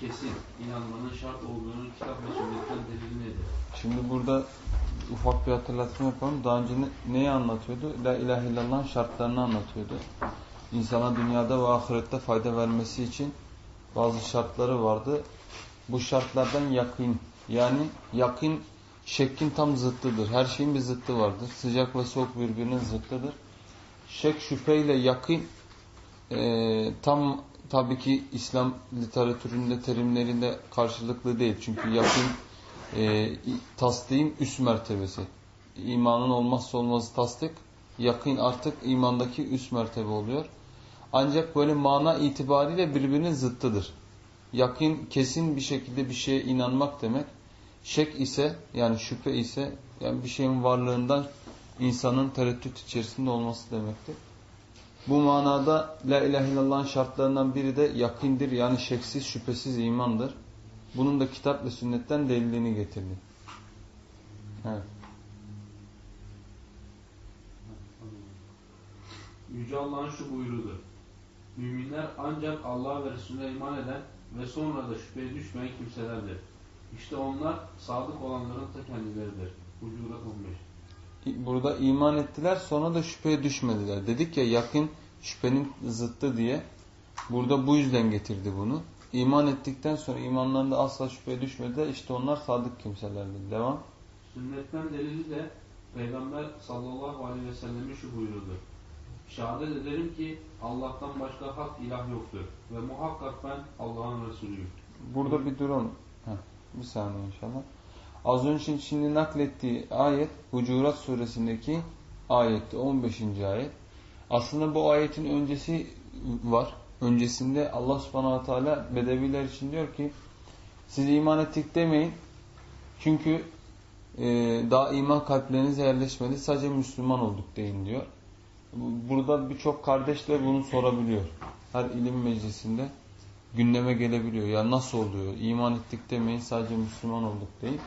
kesin, inanmanın şart olduğunu kitap ve sünnetten delili nedir? Şimdi burada ufak bir hatırlatma yapalım. Daha önce ne- neyi anlatıyordu? La ilahe illallah'ın şartlarını anlatıyordu. İnsana dünyada ve ahirette fayda vermesi için bazı şartları vardı. Bu şartlardan yakın. Yani yakın şekkin tam zıttıdır. Her şeyin bir zıttı vardır. Sıcak ve soğuk birbirinin zıttıdır. Şek şüpheyle yakın e, tam tabii ki İslam literatüründe terimlerinde karşılıklı değil. Çünkü yakın e, tasdiğin üst mertebesi. İmanın olmazsa olmazı tasdik. Yakın artık imandaki üst mertebe oluyor. Ancak böyle mana itibariyle birbirinin zıttıdır. Yakın kesin bir şekilde bir şeye inanmak demek. Şek ise yani şüphe ise yani bir şeyin varlığından insanın tereddüt içerisinde olması demektir. Bu manada La ilahe illallah'ın şartlarından biri de yakindir yani şeksiz şüphesiz imandır. Bunun da kitap ve sünnetten delilini getirdi. Evet. Yüce Allah'ın şu buyruğudur. Müminler ancak Allah'a ve Resulüne iman eden ve sonra da şüpheye düşmeyen kimselerdir. İşte onlar sadık olanların ta kendileridir. Hucurat 15. Burada iman ettiler sonra da şüpheye düşmediler. Dedik ya yakın şüphenin zıttı diye. Burada bu yüzden getirdi bunu. İman ettikten sonra imanlarında asla şüpheye düşmediler. İşte onlar sadık kimselerdir. Devam. Sünnetten delili de Peygamber sallallahu aleyhi ve sellemin şu buyruğudur. Şehadet ederim ki Allah'tan başka hak ilah yoktur. Ve muhakkak ben Allah'ın Resulüyüm. Burada bir durun. Heh, bir saniye inşallah. Az önce şimdi naklettiği ayet Hucurat suresindeki ayetti. 15. ayet. Aslında bu ayetin öncesi var. Öncesinde Allah subhanahu teala Bedeviler için diyor ki siz iman ettik demeyin. Çünkü e, daha iman kalplerinize yerleşmedi. Sadece Müslüman olduk deyin diyor. Burada birçok kardeş de bunu sorabiliyor. Her ilim meclisinde gündeme gelebiliyor. Ya nasıl oluyor? İman ettik demeyin sadece Müslüman olduk değil.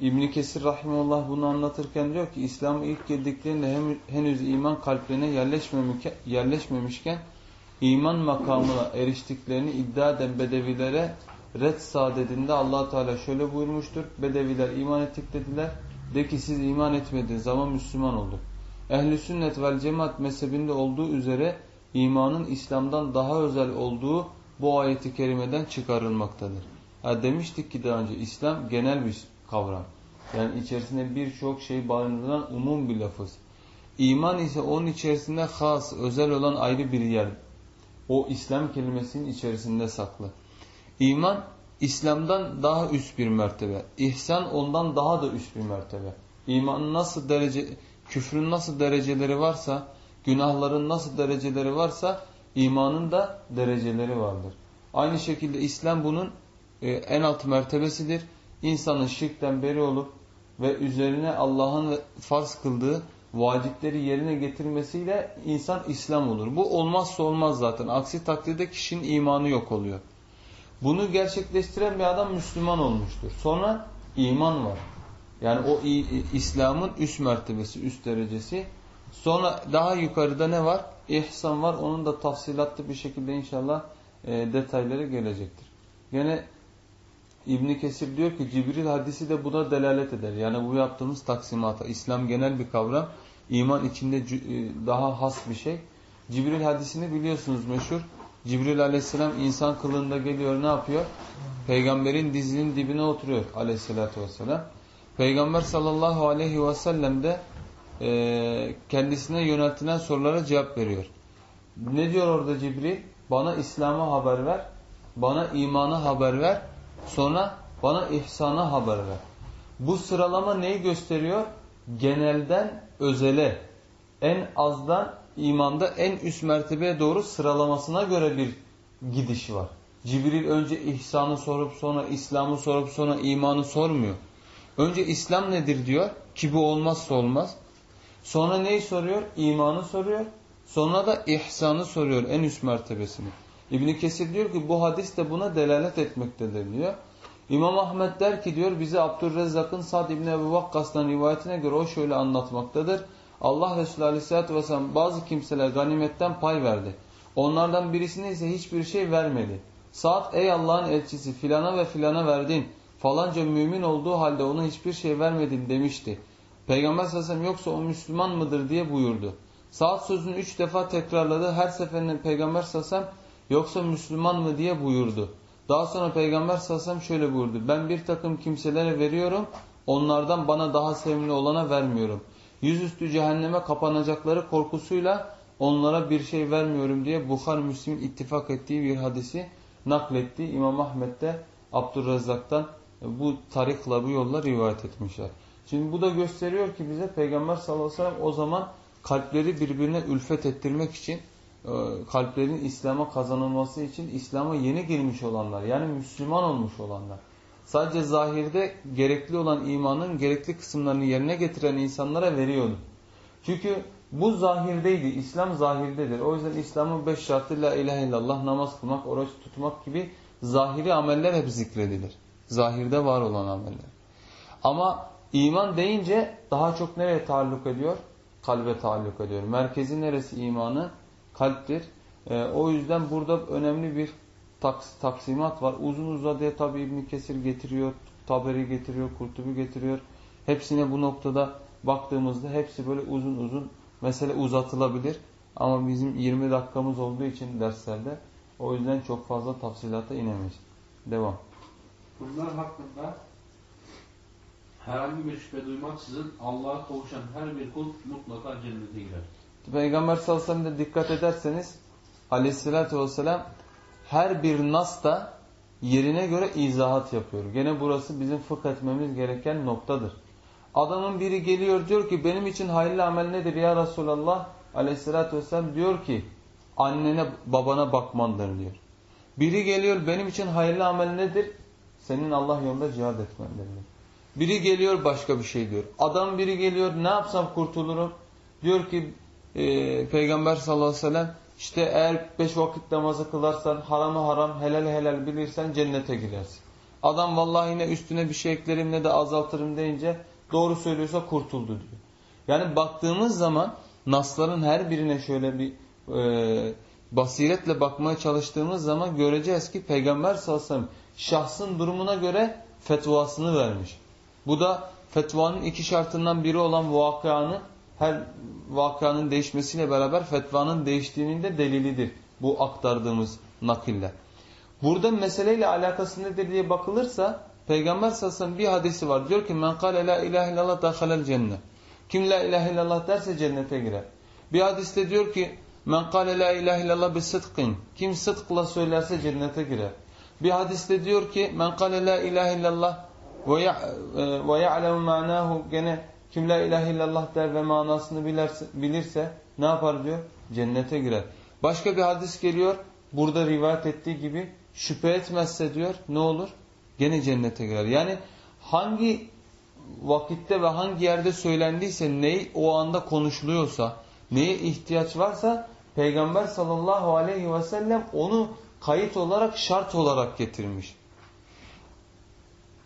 İbn Kesir rahimullah bunu anlatırken diyor ki İslam'a ilk girdiklerinde henüz iman kalplerine yerleşmemişken iman makamına eriştiklerini iddia eden bedevilere red saadetinde allah Teala şöyle buyurmuştur. Bedeviler iman ettik dediler. De ki siz iman etmediğiniz zaman Müslüman olduk. Ehli sünnet vel cemaat mezhebinde olduğu üzere imanın İslam'dan daha özel olduğu bu ayeti kerimeden çıkarılmaktadır. Ha demiştik ki daha önce İslam genel bir kavram. Yani içerisinde birçok şey barındıran umum bir lafız. İman ise onun içerisinde has, özel olan ayrı bir yer. O İslam kelimesinin içerisinde saklı. İman İslam'dan daha üst bir mertebe. İhsan ondan daha da üst bir mertebe. İmanın nasıl derece, küfrün nasıl dereceleri varsa, günahların nasıl dereceleri varsa imanın da dereceleri vardır. Aynı şekilde İslam bunun e, en alt mertebesidir. İnsanın şirkten beri olup ve üzerine Allah'ın farz kıldığı vacipleri yerine getirmesiyle insan İslam olur. Bu olmazsa olmaz zaten. Aksi takdirde kişinin imanı yok oluyor. Bunu gerçekleştiren bir adam Müslüman olmuştur. Sonra iman var. Yani o İslam'ın üst mertebesi, üst derecesi. Sonra daha yukarıda ne var? İhsan var. Onun da tafsilatlı bir şekilde inşallah e, detayları gelecektir. Gene İbn Kesir diyor ki Cibril hadisi de buna delalet eder. Yani bu yaptığımız taksimata. İslam genel bir kavram. İman içinde e, daha has bir şey. Cibril hadisini biliyorsunuz meşhur. Cibril aleyhisselam insan kılığında geliyor ne yapıyor? Peygamberin dizinin dibine oturuyor aleyhissalatü vesselam. Peygamber sallallahu aleyhi ve sellem de e, kendisine yöneltilen sorulara cevap veriyor. Ne diyor orada Cibril? Bana İslam'a haber ver, bana imana haber ver, sonra bana ihsana haber ver. Bu sıralama neyi gösteriyor? Genelden özele, en azdan imanda en üst mertebeye doğru sıralamasına göre bir gidiş var. Cibril önce ihsanı sorup sonra İslam'ı sorup sonra imanı sormuyor. Önce İslam nedir diyor ki bu olmazsa olmaz. Sonra neyi soruyor? İmanı soruyor. Sonra da ihsanı soruyor en üst mertebesini. İbn Kesir diyor ki bu hadis de buna delalet etmektedir diyor. İmam Ahmet der ki diyor bize Abdurrezzak'ın Sad İbni Ebu Vakkas'tan rivayetine göre o şöyle anlatmaktadır. Allah Resulü Aleyhisselatü Vesselam bazı kimseler ganimetten pay verdi. Onlardan birisine ise hiçbir şey vermedi. Saat ey Allah'ın elçisi filana ve filana verdin. Falanca mümin olduğu halde ona hiçbir şey vermedin demişti. Peygamber sallallahu yoksa o Müslüman mıdır diye buyurdu. Saat sözünü üç defa tekrarladı. Her seferinde Peygamber sallallahu yoksa Müslüman mı diye buyurdu. Daha sonra Peygamber sallallahu şöyle buyurdu. Ben bir takım kimselere veriyorum. Onlardan bana daha sevimli olana vermiyorum. Yüzüstü cehenneme kapanacakları korkusuyla onlara bir şey vermiyorum diye Bukhar Müslim'in ittifak ettiği bir hadisi nakletti. İmam Ahmet de Abdurrezzak'tan bu tarikla bu yolla rivayet etmişler. Şimdi bu da gösteriyor ki bize Peygamber sallallahu aleyhi ve sellem o zaman kalpleri birbirine ülfet ettirmek için kalplerin İslam'a kazanılması için İslam'a yeni girmiş olanlar yani Müslüman olmuş olanlar. Sadece zahirde gerekli olan imanın gerekli kısımlarını yerine getiren insanlara veriyordu. Çünkü bu zahirdeydi. İslam zahirdedir. O yüzden İslam'ın beş şartı la ilahe illallah, namaz kılmak, oruç tutmak gibi zahiri ameller hep zikredilir. Zahirde var olan ameller. Ama iman deyince daha çok nereye taalluk ediyor? Kalbe taalluk ediyor. Merkezi neresi imanı? Kalptir. Ee, o yüzden burada önemli bir taks taksimat var. Uzun uzadıya tabi İbn Kesir getiriyor, Taberi getiriyor, Kurtubi getiriyor. Hepsine bu noktada baktığımızda hepsi böyle uzun uzun mesele uzatılabilir. Ama bizim 20 dakikamız olduğu için derslerde o yüzden çok fazla tafsilata inemeyiz. Devam. Bunlar hakkında herhangi bir şüphe duymaksızın Allah'a kavuşan her bir kul mutlaka cennete girer. Peygamber sallallahu aleyhi ve sellem de dikkat ederseniz aleyhissalatü vesselam her bir nas da yerine göre izahat yapıyor. Gene burası bizim fıkh etmemiz gereken noktadır. Adamın biri geliyor diyor ki benim için hayırlı amel nedir ya Resulallah? Aleyhissalatü vesselam diyor ki annene babana bakmandır diyor. Biri geliyor benim için hayırlı amel nedir? Senin Allah yolunda cihad etmendir diyor. Biri geliyor başka bir şey diyor. Adam biri geliyor ne yapsam kurtulurum? Diyor ki e, Peygamber sallallahu aleyhi ve sellem işte eğer beş vakit namazı kılarsan haramı haram helal helal bilirsen cennete girersin. Adam vallahi ne üstüne bir şey eklerim ne de azaltırım deyince doğru söylüyorsa kurtuldu diyor. Yani baktığımız zaman nasların her birine şöyle bir e, basiretle bakmaya çalıştığımız zaman göreceğiz ki Peygamber sallallahu aleyhi ve sellem şahsın durumuna göre fetvasını vermiş. Bu da fetvanın iki şartından biri olan vakanı her vakanın değişmesiyle beraber fetvanın değiştiğinin de delilidir. Bu aktardığımız nakiller. Burada meseleyle alakası nedir diye bakılırsa Peygamber sallallahu bir hadisi var. Diyor ki men kâle la ilahe illallah dakhalel cennet. Kim la ilahe illallah derse cennete girer. Bir hadiste diyor ki men kâle la ilahe illallah bi. Kim sıdkla söylerse cennete girer. Bir hadiste diyor ki men kâle la ilahe illallah ve ya'lemu ma'nahu gene kim la ilahe illallah der ve manasını bilirse, bilirse ne yapar diyor? Cennete girer. Başka bir hadis geliyor. Burada rivayet ettiği gibi şüphe etmezse diyor ne olur? Gene cennete girer. Yani hangi vakitte ve hangi yerde söylendiyse neyi o anda konuşuluyorsa neye ihtiyaç varsa Peygamber sallallahu aleyhi ve sellem onu kayıt olarak şart olarak getirmiş.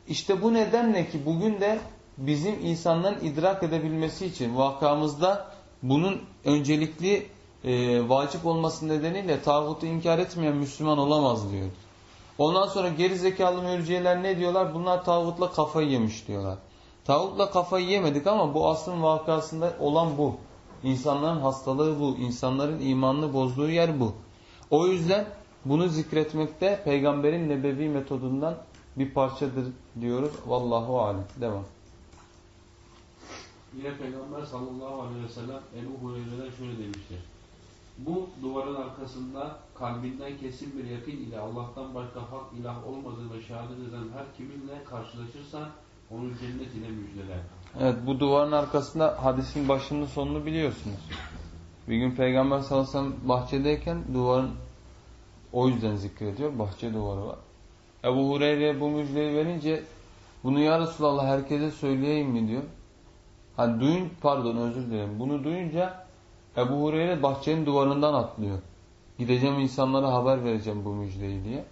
İşte bu nedenle ki bugün de bizim insanların idrak edebilmesi için vakamızda bunun öncelikli e, vacip olması nedeniyle tağutu inkar etmeyen Müslüman olamaz diyor. Ondan sonra geri zekalı mürciyeler ne diyorlar? Bunlar tağutla kafayı yemiş diyorlar. Tağutla kafayı yemedik ama bu aslın vakasında olan bu. İnsanların hastalığı bu. İnsanların imanını bozduğu yer bu. O yüzden bunu zikretmekte peygamberin nebevi metodundan bir parçadır diyoruz. Vallahu alem. Devam. Yine Peygamber sallallahu aleyhi ve sellem Ebu Hureyre'den şöyle demiştir. Bu duvarın arkasında kalbinden kesin bir yakın ile Allah'tan başka hak ilah olmadığını şehadet eden her kiminle karşılaşırsa onu cennet ile müjdeler. Evet bu duvarın arkasında hadisin başını sonunu biliyorsunuz. Bir gün Peygamber sallallahu aleyhi ve sellem bahçedeyken duvarın o yüzden zikrediyor. Bahçe duvarı var. Ebu Hureyre bu müjdeyi verince bunu ya Resulallah herkese söyleyeyim mi diyor. Hani duyun pardon özür dilerim. Bunu duyunca Ebu Hureyre bahçenin duvarından atlıyor. Gideceğim insanlara haber vereceğim bu müjdeyi diye.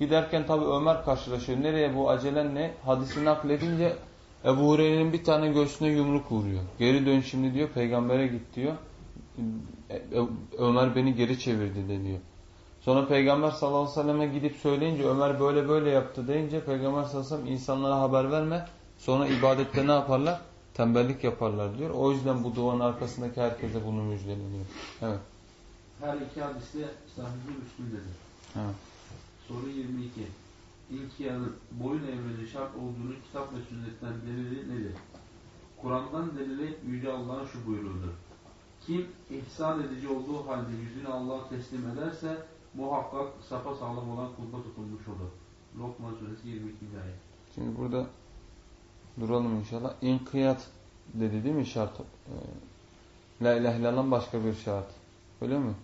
Giderken tabi Ömer karşılaşıyor. Nereye bu acelen ne? Hadisi nakledince Ebu Hureyre'nin bir tane göğsüne yumruk vuruyor. Geri dön şimdi diyor. Peygambere git diyor. Ömer beni geri çevirdi de diyor. Sonra Peygamber sallallahu aleyhi ve selleme gidip söyleyince Ömer böyle böyle yaptı deyince Peygamber sallallahu aleyhi ve sellem insanlara haber verme. Sonra ibadette ne yaparlar? Tembellik yaparlar diyor. O yüzden bu duvarın arkasındaki herkese bunu müjdeleniyor. Evet. Her iki hadiste sahibi Müslüm'dedir. Evet. Soru 22. İnkiyanın boyun evreli şart olduğunu kitap ve sünnetten delili nedir? Kur'an'dan delili Yüce Allah'ın şu buyruğudur. Kim ihsan edici olduğu halde yüzünü Allah'a teslim ederse muhakkak safa sağlam olan kulda tutulmuş olur. Lokman suresi 22. ayet. Şimdi burada duralım inşallah. İnkiyat dedi değil mi şart? Ee, La ilahe illallah başka bir şart. Öyle mi?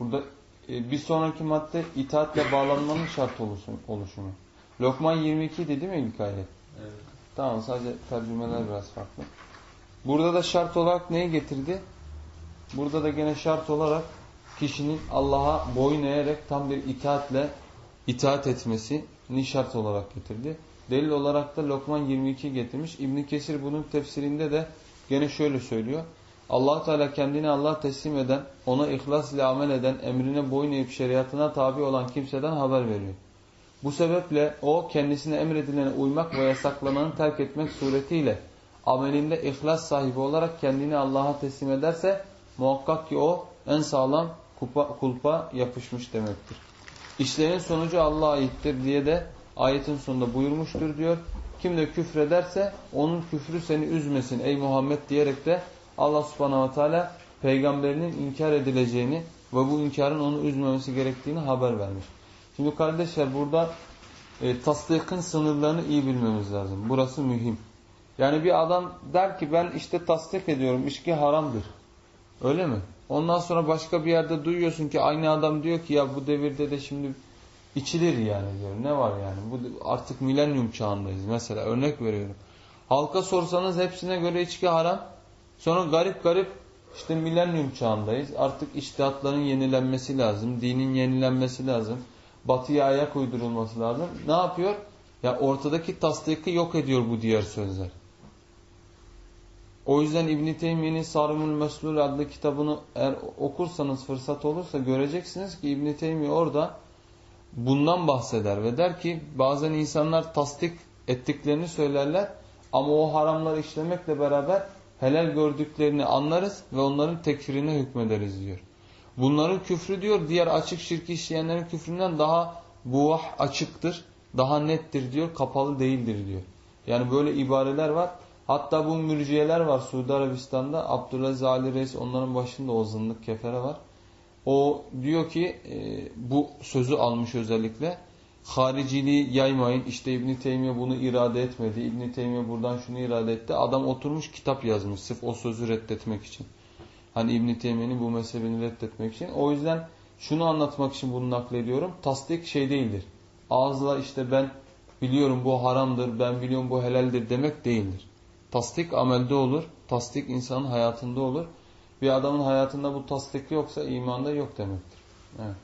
Burada e, bir sonraki madde itaatle bağlanmanın şart oluşumu. Lokman 22 dedi mi ilk ayet? Evet. Tamam sadece tercümeler biraz farklı. Burada da şart olarak neyi getirdi? Burada da gene şart olarak kişinin Allah'a boyun eğerek tam bir itaatle itaat etmesini şart olarak getirdi. Delil olarak da Lokman 22 getirmiş. İbn Kesir bunun tefsirinde de gene şöyle söylüyor. allah Teala kendini Allah teslim eden, ona ihlas ile amel eden, emrine boyun eğip şeriatına tabi olan kimseden haber veriyor. Bu sebeple o kendisine emredilene uymak ve yasaklananı terk etmek suretiyle amelinde ihlas sahibi olarak kendini Allah'a teslim ederse muhakkak ki o en sağlam kupa, kulpa yapışmış demektir. İşlerin sonucu Allah'a aittir diye de ayetin sonunda buyurmuştur diyor. Kim de küfrederse onun küfrü seni üzmesin ey Muhammed diyerek de Allah subhanahu teala peygamberinin inkar edileceğini ve bu inkarın onu üzmemesi gerektiğini haber vermiş. Şimdi kardeşler burada e, tasdikin sınırlarını iyi bilmemiz lazım. Burası mühim. Yani bir adam der ki ben işte tasdik ediyorum içki haramdır. Öyle mi? Ondan sonra başka bir yerde duyuyorsun ki aynı adam diyor ki ya bu devirde de şimdi içilir yani diyor. Ne var yani? Bu artık milenyum çağındayız mesela örnek veriyorum. Halka sorsanız hepsine göre içki haram. Sonra garip garip işte milenyum çağındayız. Artık iştihatların yenilenmesi lazım. Dinin yenilenmesi lazım. Batıya ayak uydurulması lazım. Ne yapıyor? Ya ortadaki tasdiki yok ediyor bu diğer sözler. O yüzden İbn Teymiye'nin Sarımul Meslul adlı kitabını eğer okursanız fırsat olursa göreceksiniz ki İbn Teymiye orada bundan bahseder ve der ki bazen insanlar tasdik ettiklerini söylerler ama o haramları işlemekle beraber helal gördüklerini anlarız ve onların tekfirine hükmederiz diyor. Bunların küfrü diyor diğer açık şirki işleyenlerin küfründen daha buah açıktır, daha nettir diyor, kapalı değildir diyor. Yani böyle ibareler var. Hatta bu mürciyeler var Suudi Arabistan'da. Abdülaziz Ali Reis onların başında o zındık kefere var. O diyor ki e, bu sözü almış özellikle. Hariciliği yaymayın. İşte İbn Teymiye bunu irade etmedi. İbn Teymiye buradan şunu irade etti. Adam oturmuş kitap yazmış sırf o sözü reddetmek için. Hani İbn Teymiye'nin bu mezhebini reddetmek için. O yüzden şunu anlatmak için bunu naklediyorum. Tasdik şey değildir. Ağızla işte ben biliyorum bu haramdır, ben biliyorum bu helaldir demek değildir. Tasdik amelde olur. Tasdik insanın hayatında olur. Bir adamın hayatında bu tasdik yoksa imanda yok demektir. Evet.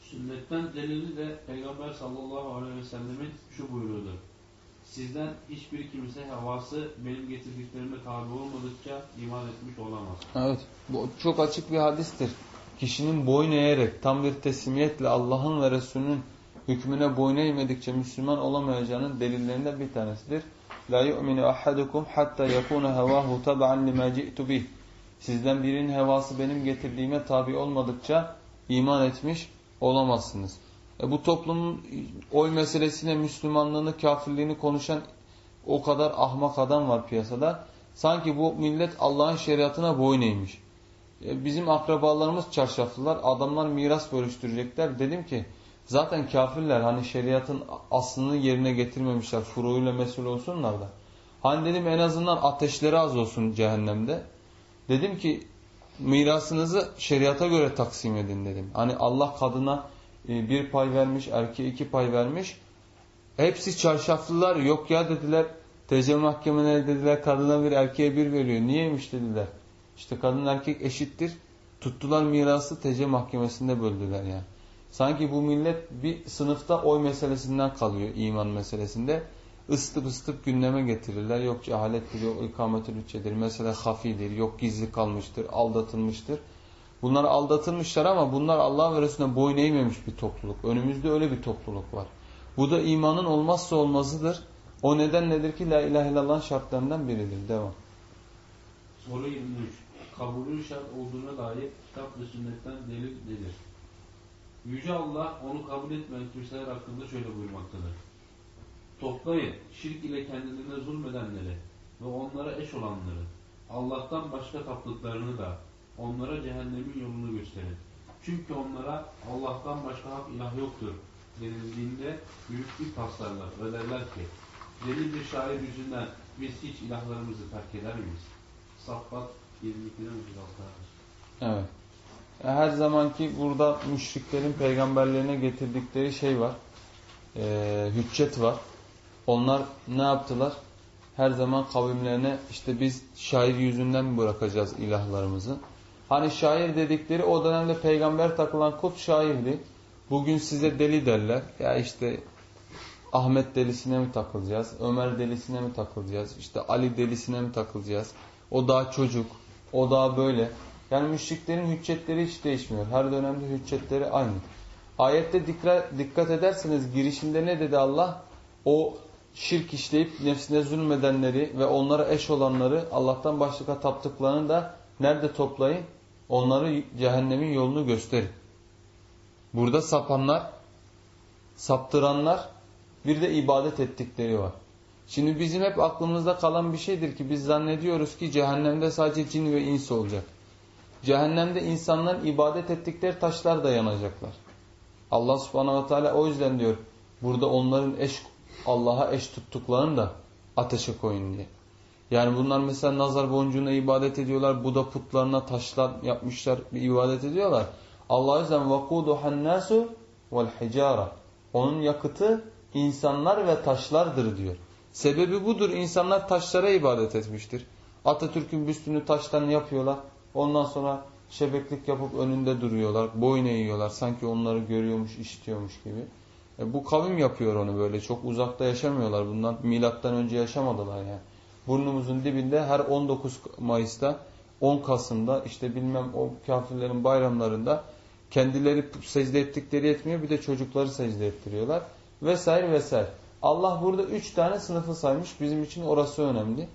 Sünnetten delili de Peygamber sallallahu aleyhi ve sellemin şu buyruğudur. Sizden hiçbir kimse havası benim getirdiklerime tabi olmadıkça iman etmiş olamaz. Evet. Bu çok açık bir hadistir. Kişinin boyun eğerek tam bir teslimiyetle Allah'ın ve Resulünün hükmüne boyun eğmedikçe Müslüman olamayacağının delillerinden bir tanesidir. La yu'minu ahadukum hatta yakuna havahu tab'an lima ci'tu bih. Sizden birinin hevası benim getirdiğime tabi olmadıkça iman etmiş olamazsınız. E bu toplumun oy meselesine Müslümanlığını, kafirliğini konuşan o kadar ahmak adam var piyasada. Sanki bu millet Allah'ın şeriatına boyun eğmiş. E, bizim akrabalarımız çarşaflılar. Adamlar miras bölüştürecekler. Dedim ki zaten kafirler hani şeriatın aslını yerine getirmemişler. Furuğuyla mesul olsunlar da. Hani dedim en azından ateşleri az olsun cehennemde. Dedim ki mirasınızı şeriata göre taksim edin dedim. Hani Allah kadına e, bir pay vermiş, erkeğe iki pay vermiş. Hepsi çarşaflılar. Yok ya dediler. TC mahkemeleri dediler kadına bir erkeğe bir veriyor. Niyeymiş dediler. İşte kadın erkek eşittir. Tuttular mirası TC mahkemesinde böldüler yani. Sanki bu millet bir sınıfta oy meselesinden kalıyor iman meselesinde. Istıp ıstıp gündeme getirirler. Yok cehalettir, yok ikametül hüccedir, mesele hafidir, yok gizli kalmıştır, aldatılmıştır. Bunlar aldatılmışlar ama bunlar Allah ve boyun eğmemiş bir topluluk. Önümüzde öyle bir topluluk var. Bu da imanın olmazsa olmazıdır. O neden nedir ki la ilahe illallah şartlarından biridir. Devam. Soru 23. Kabulün şart olduğuna dair kitap ve sünnetten delil nedir? Yüce Allah onu kabul etmeyen kimseler hakkında şöyle buyurmaktadır. Toplayın şirk ile kendilerine zulmedenleri ve onlara eş olanları, Allah'tan başka taptıklarını da onlara cehennemin yolunu gösterin. Çünkü onlara Allah'tan başka hak ilah yoktur denildiğinde büyük bir taslarlar ve derler ki deli bir şair yüzünden biz hiç ilahlarımızı terk eder miyiz? Saffat 22'den 36'a Evet. Her zamanki burada müşriklerin peygamberlerine getirdikleri şey var. Ee, hüccet var. Onlar ne yaptılar? Her zaman kavimlerine işte biz şair yüzünden mi bırakacağız ilahlarımızı? Hani şair dedikleri o dönemde peygamber takılan kut şairdi. Bugün size deli derler. Ya işte Ahmet delisine mi takılacağız? Ömer delisine mi takılacağız? İşte Ali delisine mi takılacağız? O daha çocuk. O daha böyle. Yani müşriklerin hüccetleri hiç değişmiyor. Her dönemde hüccetleri aynı. Ayette dikkat ederseniz girişinde ne dedi Allah? O şirk işleyip nefsine zulmedenleri ve onlara eş olanları Allah'tan başka taptıklarını da nerede toplayın? Onları cehennemin yolunu gösterin. Burada sapanlar, saptıranlar bir de ibadet ettikleri var. Şimdi bizim hep aklımızda kalan bir şeydir ki biz zannediyoruz ki cehennemde sadece cin ve ins olacak. Cehennemde insanların ibadet ettikleri taşlar da yanacaklar. Allah subhanahu ve teala o yüzden diyor burada onların eş Allah'a eş tuttuklarını da ateşe koyun diye. Yani bunlar mesela nazar boncuğuna ibadet ediyorlar. Buda putlarına taşlar yapmışlar, bir ibadet ediyorlar. Allah yüzden vakuduhan nasu vel hicara. Onun yakıtı insanlar ve taşlardır diyor. Sebebi budur. İnsanlar taşlara ibadet etmiştir. Atatürk'ün büstünü taştan yapıyorlar. Ondan sonra şebeklik yapıp önünde duruyorlar. Boyun eğiyorlar. Sanki onları görüyormuş, işitiyormuş gibi. E bu kavim yapıyor onu böyle. Çok uzakta yaşamıyorlar. Bundan milattan önce yaşamadılar yani. Burnumuzun dibinde her 19 Mayıs'ta 10 Kasım'da işte bilmem o kafirlerin bayramlarında kendileri secde ettikleri yetmiyor bir de çocukları secde ettiriyorlar. Vesaire vesaire. Allah burada üç tane sınıfı saymış. Bizim için orası önemli.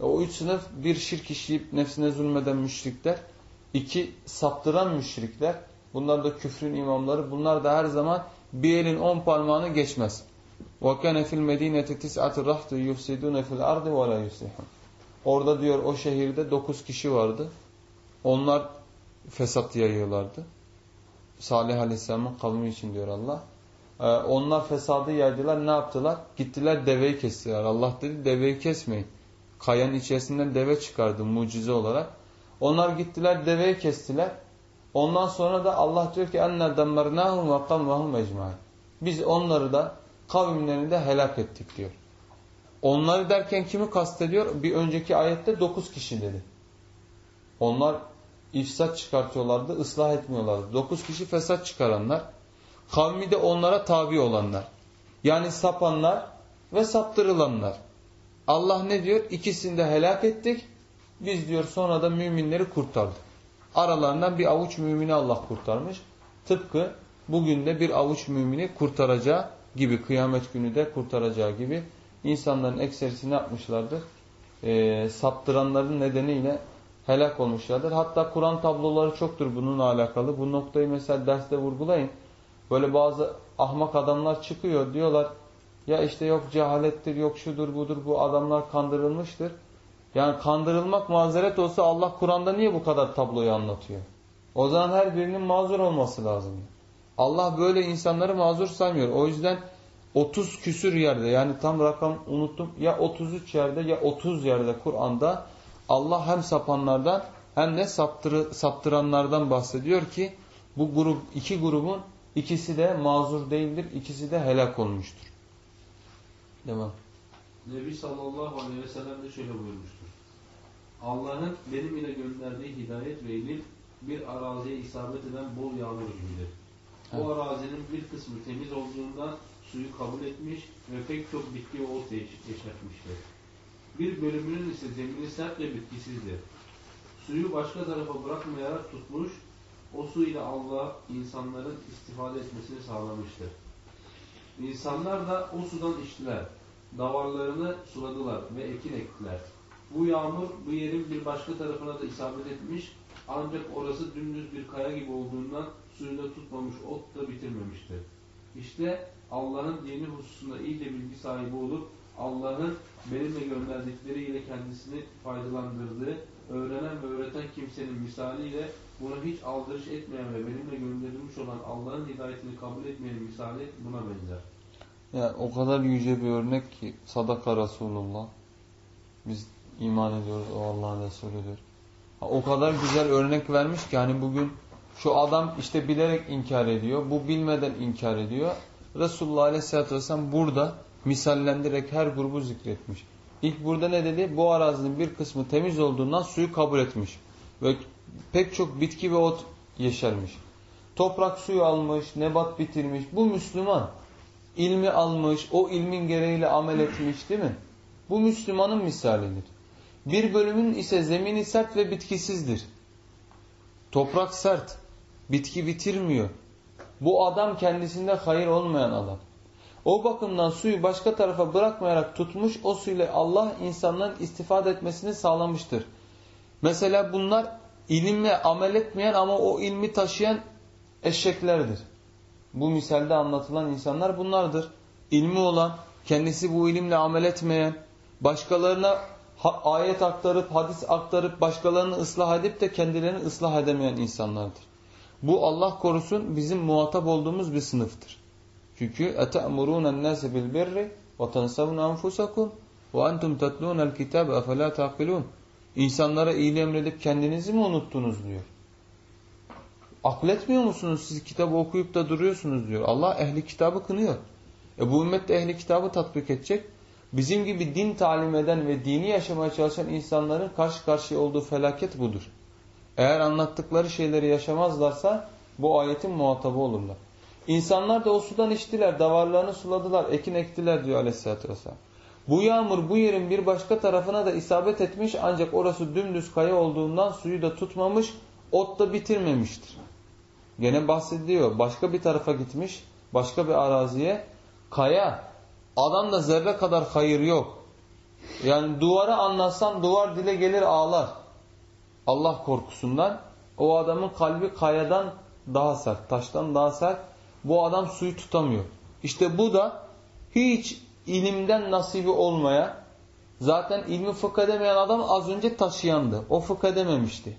E, o üç sınıf bir şirk işleyip nefsine zulmeden müşrikler. iki saptıran müşrikler. Bunlar da küfrün imamları. Bunlar da her zaman bir elin on parmağını geçmez. وَكَانَ فِي الْمَد۪ينَةِ تِسْعَةِ رَحْتُ يُفْسِدُونَ فِي الْاَرْضِ وَلَا يُسْلِحُونَ Orada diyor o şehirde dokuz kişi vardı. Onlar fesat yayıyorlardı. Salih Aleyhisselam'ın kavmi için diyor Allah. Ee, onlar fesadı yaydılar. Ne yaptılar? Gittiler deveyi kestiler. Allah dedi deveyi kesmeyin. kayanın içerisinden deve çıkardı mucize olarak. Onlar gittiler deveyi kestiler. Ondan sonra da Allah diyor ki enna dammarnahum ve kavmahum ecmaîn. Biz onları da kavimlerini de helak ettik diyor. Onları derken kimi kastediyor? Bir önceki ayette dokuz kişi dedi. Onlar ifsat çıkartıyorlardı, ıslah etmiyorlardı. Dokuz kişi fesat çıkaranlar. Kavmi de onlara tabi olanlar. Yani sapanlar ve saptırılanlar. Allah ne diyor? İkisini de helak ettik. Biz diyor sonra da müminleri kurtardık. Aralarından bir avuç mümini Allah kurtarmış. Tıpkı bugün de bir avuç mümini kurtaracağı gibi, kıyamet günü de kurtaracağı gibi insanların ekserisi ne yapmışlardır? Ee, saptıranların nedeniyle helak olmuşlardır. Hatta Kur'an tabloları çoktur bununla alakalı. Bu noktayı mesela derste vurgulayın. Böyle bazı ahmak adamlar çıkıyor diyorlar ya işte yok cehalettir yok şudur budur bu adamlar kandırılmıştır. Yani kandırılmak mazeret olsa Allah Kur'an'da niye bu kadar tabloyu anlatıyor? O zaman her birinin mazur olması lazım. Allah böyle insanları mazur saymıyor. O yüzden 30 küsür yerde yani tam rakam unuttum ya 33 yerde ya 30 yerde Kur'an'da Allah hem sapanlardan hem de saptırı, saptıranlardan bahsediyor ki bu grup iki grubun ikisi de mazur değildir, ikisi de helak olmuştur. Devam. Nebi sallallahu aleyhi ve sellem de şöyle buyurmuştur. Allah'ın benim ile gönderdiği hidayet ve ilim bir araziye isabet eden bol yağmur gibidir. Evet. Bu arazinin bir kısmı temiz olduğundan suyu kabul etmiş ve pek çok bitki ve ot yeş- yeşertmiştir. Bir bölümünün ise zemini sert ve bitkisizdir. Suyu başka tarafa bırakmayarak tutmuş, o su ile Allah insanların istifade etmesini sağlamıştır. İnsanlar da o sudan içtiler. Davarlarını suladılar ve ekin ektiler. Bu yağmur bu yerin bir başka tarafına da isabet etmiş ancak orası dümdüz bir kaya gibi olduğundan suyu da tutmamış, ot da bitirmemiştir. İşte Allah'ın dini hususunda iyice bilgi sahibi olup Allah'ın benimle gönderdikleriyle kendisini faydalandırdığı, öğrenen ve öğreten kimsenin misaliyle buna hiç aldırış etmeyen ve benimle gönderilmiş olan Allah'ın hidayetini kabul etmeyen misali buna benzer. Yani o kadar yüce bir örnek ki sadaka Resulullah. Biz iman ediyoruz o Allah'ın Resulüdür. O kadar güzel örnek vermiş ki hani bugün şu adam işte bilerek inkar ediyor. Bu bilmeden inkar ediyor. Resulullah Aleyhisselatü Vesselam burada misallendirerek her grubu zikretmiş. İlk burada ne dedi? Bu arazinin bir kısmı temiz olduğundan suyu kabul etmiş. Ve pek çok bitki ve ot yeşermiş. Toprak suyu almış, nebat bitirmiş. Bu Müslüman. İlmi almış, o ilmin gereğiyle amel etmiş değil mi? Bu Müslümanın misalidir. Bir bölümün ise zemini sert ve bitkisizdir. Toprak sert, bitki bitirmiyor. Bu adam kendisinde hayır olmayan adam. O bakımdan suyu başka tarafa bırakmayarak tutmuş, o suyla Allah insanların istifade etmesini sağlamıştır. Mesela bunlar ilimle amel etmeyen ama o ilmi taşıyan eşeklerdir Bu misalde anlatılan insanlar bunlardır. İlmi olan, kendisi bu ilimle amel etmeyen, başkalarına ha- ayet aktarıp, hadis aktarıp, başkalarını ıslah edip de kendilerini ıslah edemeyen insanlardır. Bu Allah korusun bizim muhatap olduğumuz bir sınıftır. Çünkü اَتَأْمُرُونَ النَّاسَ بِالْبِرِّ وَتَنْسَوْنَ أَنْفُسَكُمْ وَاَنْتُمْ تَتْلُونَ الْكِتَابَ اَفَلَا تَعْقِلُونَ İnsanlara iyiliği emredip kendinizi mi unuttunuz diyor. Akletmiyor musunuz siz kitabı okuyup da duruyorsunuz diyor. Allah ehli kitabı kınıyor. E bu ümmet de ehli kitabı tatbik edecek. Bizim gibi din talim eden ve dini yaşamaya çalışan insanların karşı karşıya olduğu felaket budur. Eğer anlattıkları şeyleri yaşamazlarsa bu ayetin muhatabı olurlar. İnsanlar da o sudan içtiler, davarlarını suladılar, ekin ektiler diyor aleyhissalatü vesselam. Bu yağmur bu yerin bir başka tarafına da isabet etmiş ancak orası dümdüz kaya olduğundan suyu da tutmamış, ot da bitirmemiştir. Gene bahsediyor. Başka bir tarafa gitmiş, başka bir araziye. Kaya, adamda zerre kadar hayır yok. Yani duvara anlatsan duvar dile gelir ağlar. Allah korkusundan. O adamın kalbi kayadan daha sert, taştan daha sert. Bu adam suyu tutamıyor. İşte bu da hiç ilimden nasibi olmaya, zaten ilmi fıkh edemeyen adam az önce taşıyandı. O fıkh edememişti.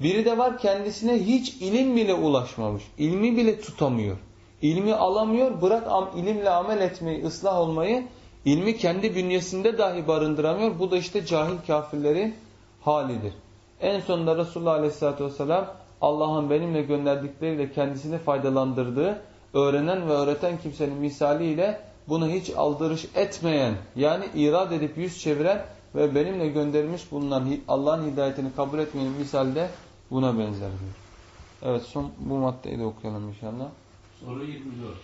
Biri de var kendisine hiç ilim bile ulaşmamış. İlmi bile tutamıyor. İlmi alamıyor. Bırak ilimle amel etmeyi, ıslah olmayı. ilmi kendi bünyesinde dahi barındıramıyor. Bu da işte cahil kafirlerin halidir. En sonunda Resulullah Aleyhisselatü Vesselam Allah'ın benimle gönderdikleriyle kendisini faydalandırdığı, öğrenen ve öğreten kimsenin misaliyle bunu hiç aldırış etmeyen, yani irad edip yüz çeviren ve benimle gönderilmiş bulunan Allah'ın hidayetini kabul etmeyen misalde buna benzer diyor. Evet son bu maddeyi de okuyalım inşallah. Soru 24.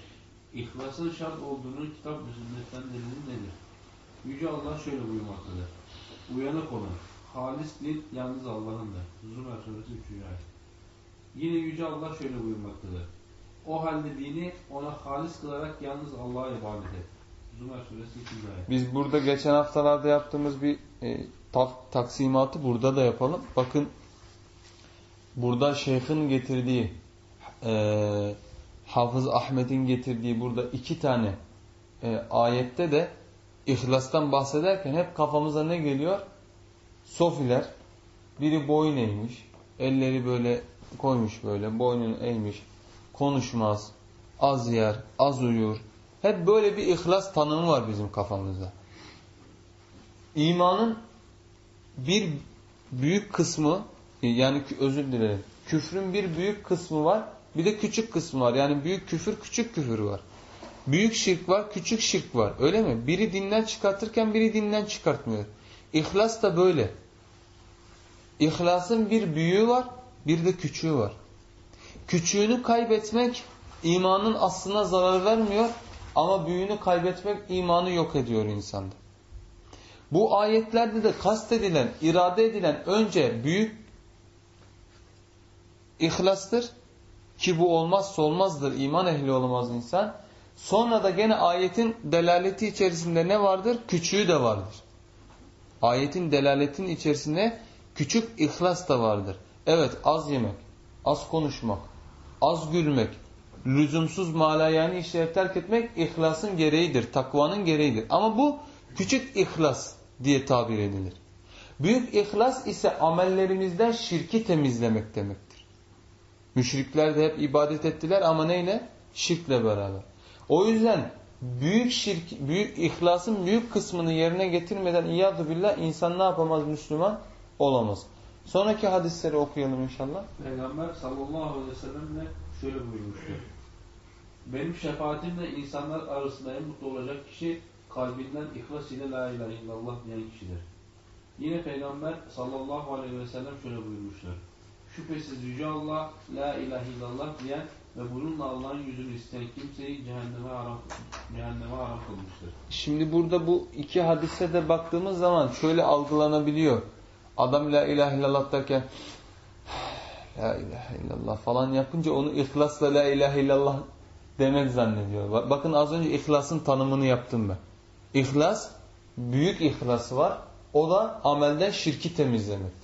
İhlasın şart olduğunu kitap ve sünnetten delili nedir? Yüce Allah şöyle buyurmaktadır. Uyanık olun. Halis din yalnız Allah'ındır. Zümer suresi 3. ayet. Yine Yüce Allah şöyle buyurmaktadır. O halde dini ona halis kılarak yalnız Allah'a ibadet et. Zümer suresi 2. ayet. Biz burada geçen haftalarda yaptığımız bir e, tak, taksimatı burada da yapalım. Bakın burada şeyhin getirdiği e, Hafız Ahmet'in getirdiği burada iki tane e, ayette de ihlastan bahsederken hep kafamıza ne geliyor? Sofiler biri boyun eğmiş, elleri böyle koymuş böyle, boynunu eğmiş, konuşmaz, az yer, az uyur. Hep böyle bir ihlas tanımı var bizim kafamızda. İmanın bir büyük kısmı, yani özür dilerim, küfrün bir büyük kısmı var, bir de küçük kısmı var. Yani büyük küfür, küçük küfür var. Büyük şirk var, küçük şirk var. Öyle mi? Biri dinden çıkartırken biri dinden çıkartmıyor. İhlas da böyle. İhlasın bir büyüğü var, bir de küçüğü var. Küçüğünü kaybetmek imanın aslına zarar vermiyor ama büyüğünü kaybetmek imanı yok ediyor insanda. Bu ayetlerde de kastedilen, irade edilen önce büyük ihlastır ki bu olmazsa olmazdır, iman ehli olmaz insan. Sonra da gene ayetin delaleti içerisinde ne vardır? Küçüğü de vardır. Ayetin delaletin içerisinde küçük ihlas da vardır. Evet az yemek, az konuşmak, az gülmek, lüzumsuz malayani işleri terk etmek ihlasın gereğidir, takvanın gereğidir. Ama bu küçük ihlas diye tabir edilir. Büyük ihlas ise amellerimizden şirki temizlemek demektir. Müşrikler de hep ibadet ettiler ama neyle? Şirkle beraber. O yüzden büyük şirk, büyük ihlasın büyük kısmını yerine getirmeden iyadu billah insan ne yapamaz Müslüman? Olamaz. Sonraki hadisleri okuyalım inşallah. Peygamber sallallahu aleyhi ve sellem de şöyle buyurmuştur. Benim şefaatimle insanlar arasında en mutlu olacak kişi kalbinden ihlas ile la ilahe illallah diyen kişidir. Yine Peygamber sallallahu aleyhi ve sellem şöyle buyurmuştur. Şüphesiz Yüce Allah la ilahe illallah diyen ve bununla Allah'ın yüzünü isteyen kimseyi cehenneme haram, cehenneme haram kılmıştır. Şimdi burada bu iki hadise de baktığımız zaman şöyle algılanabiliyor. Adam la ilahe illallah derken la ilahe illallah falan yapınca onu ihlasla la ilahe illallah demek zannediyor. Bakın az önce ihlasın tanımını yaptım ben. İhlas, büyük ihlası var. O da amelden şirki temizlemektir.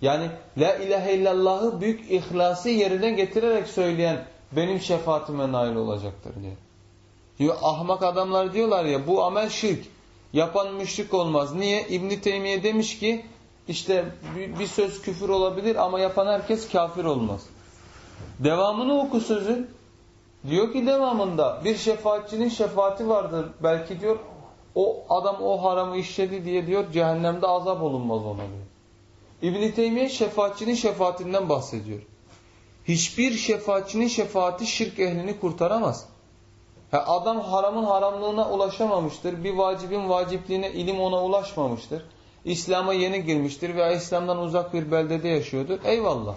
Yani la ilahe illallahı büyük ihlası yerine getirerek söyleyen benim şefaatime nail olacaktır diye. Diyor, ahmak adamlar diyorlar ya bu amel şirk. Yapan müşrik olmaz. Niye? İbn Teymiye demiş ki işte bir söz küfür olabilir ama yapan herkes kafir olmaz. Devamını oku sözün. Diyor ki devamında bir şefaatçinin şefaati vardır. Belki diyor o adam o haramı işledi diye diyor cehennemde azap olunmaz ona diyor. İbn-i Teymiye şefaatçinin şefaatinden bahsediyor. Hiçbir şefaatçinin şefaati şirk ehlini kurtaramaz. Ha, adam haramın haramlığına ulaşamamıştır. Bir vacibin vacipliğine ilim ona ulaşmamıştır. İslam'a yeni girmiştir veya İslam'dan uzak bir beldede yaşıyordur. Eyvallah.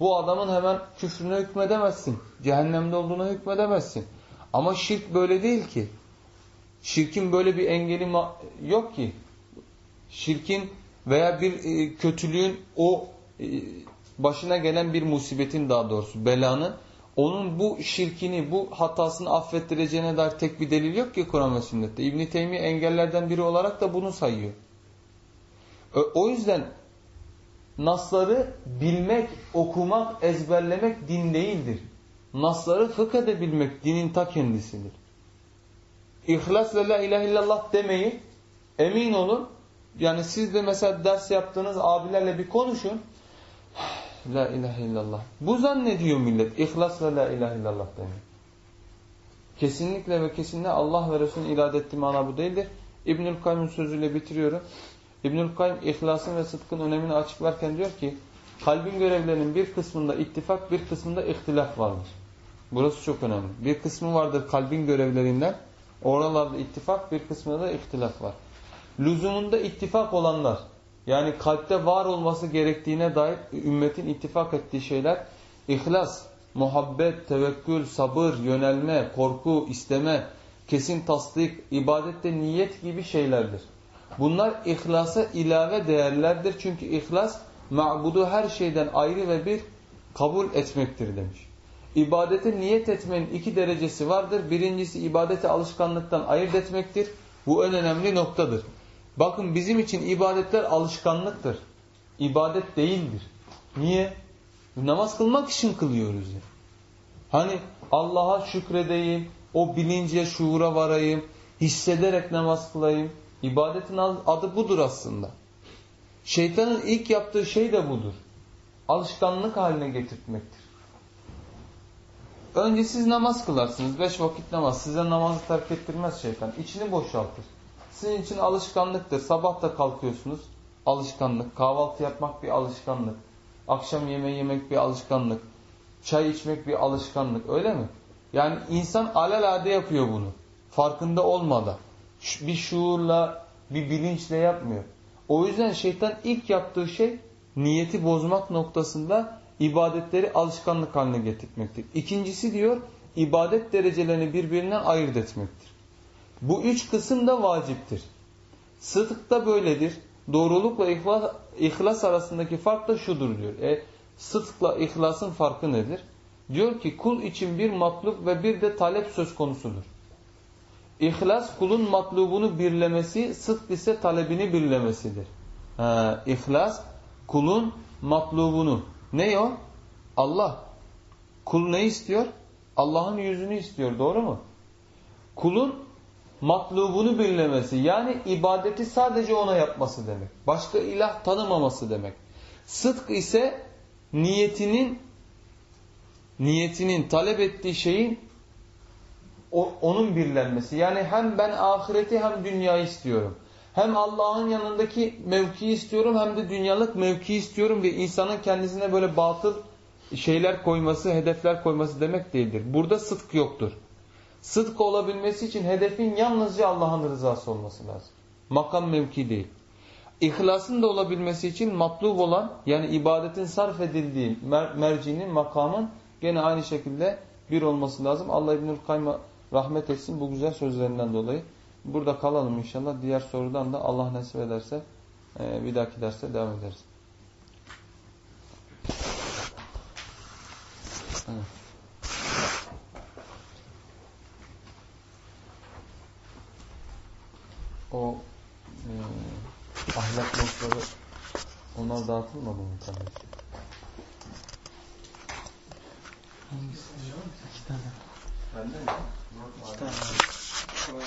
Bu adamın hemen küfrüne hükmedemezsin. Cehennemde olduğuna hükmedemezsin. Ama şirk böyle değil ki. Şirkin böyle bir engeli yok ki. Şirkin veya bir e, kötülüğün o e, başına gelen bir musibetin daha doğrusu belanın onun bu şirkini, bu hatasını affettireceğine dair tek bir delil yok ki Kur'an ve sünnette. İbn-i Teymiye engellerden biri olarak da bunu sayıyor. O yüzden nasları bilmek, okumak, ezberlemek din değildir. Nasları fıkh edebilmek dinin ta kendisidir. İhlas ve la ilahe illallah demeyi emin olun. Yani siz de mesela ders yaptığınız abilerle bir konuşun. La ilahe illallah. Bu zannediyor millet. İhlas ve la ilahe illallah demeyi. Kesinlikle ve kesinlikle Allah ve Resul'ün irade ettiği mana bu değildir. İbnül Kayyum'un sözüyle bitiriyorum. İbnül Kayyum ihlasın ve sıdkın önemini açıklarken diyor ki kalbin görevlerinin bir kısmında ittifak bir kısmında ihtilaf vardır. Burası çok önemli. Bir kısmı vardır kalbin görevlerinden oralarda ittifak bir kısmında da ihtilaf var. Lüzumunda ittifak olanlar yani kalpte var olması gerektiğine dair ümmetin ittifak ettiği şeyler ihlas, muhabbet, tevekkül, sabır, yönelme, korku, isteme, kesin tasdik, ibadette niyet gibi şeylerdir. Bunlar ihlasa ilave değerlerdir. Çünkü ihlas ma'budu her şeyden ayrı ve bir kabul etmektir demiş. İbadete niyet etmenin iki derecesi vardır. Birincisi ibadeti alışkanlıktan ayırt etmektir. Bu en önemli noktadır. Bakın bizim için ibadetler alışkanlıktır. İbadet değildir. Niye? Namaz kılmak için kılıyoruz ya. Hani Allah'a şükredeyim, o bilince, şuura varayım, hissederek namaz kılayım. İbadetin adı budur aslında. Şeytanın ilk yaptığı şey de budur. Alışkanlık haline getirtmektir. Önce siz namaz kılarsınız. Beş vakit namaz. Size namazı terk ettirmez şeytan. İçini boşaltır. Sizin için alışkanlıktır. Sabah da kalkıyorsunuz. Alışkanlık. Kahvaltı yapmak bir alışkanlık. Akşam yemeği yemek bir alışkanlık. Çay içmek bir alışkanlık. Öyle mi? Yani insan alelade yapıyor bunu. Farkında olmadan. Bir şuurla, bir bilinçle yapmıyor. O yüzden şeytan ilk yaptığı şey niyeti bozmak noktasında ibadetleri alışkanlık haline getirmektir. İkincisi diyor ibadet derecelerini birbirinden ayırt etmektir. Bu üç kısım da vaciptir. Sıdk da böyledir. Doğrulukla ihlas, ihlas arasındaki fark da şudur diyor. E, sıdkla ihlasın farkı nedir? Diyor ki kul için bir matlub ve bir de talep söz konusudur. İhlas kulun matlubunu birlemesi, sıdk ise talebini birlemesidir. Ha, ihlas kulun matlubunu. Ne o? Allah. Kul ne istiyor? Allah'ın yüzünü istiyor. Doğru mu? Kulun matlubunu birlemesi. Yani ibadeti sadece ona yapması demek. Başka ilah tanımaması demek. Sıdk ise niyetinin niyetinin talep ettiği şeyin onun birlenmesi. Yani hem ben ahireti hem dünyayı istiyorum. Hem Allah'ın yanındaki mevkiyi istiyorum hem de dünyalık mevki istiyorum ve insanın kendisine böyle batıl şeyler koyması, hedefler koyması demek değildir. Burada sıdk yoktur. Sıdk olabilmesi için hedefin yalnızca Allah'ın rızası olması lazım. Makam mevki değil. İhlasın da olabilmesi için matlub olan yani ibadetin sarf edildiği mer mercinin, makamın gene aynı şekilde bir olması lazım. Allah İbnül Kayyım'a rahmet etsin bu güzel sözlerinden dolayı. Burada kalalım inşallah. Diğer sorudan da Allah nasip ederse e, bir dahaki derste devam ederiz. Evet. O e, ahlak notları onlar dağıtılmadı mı kardeşim? İki tane. Bende mi? İki tane.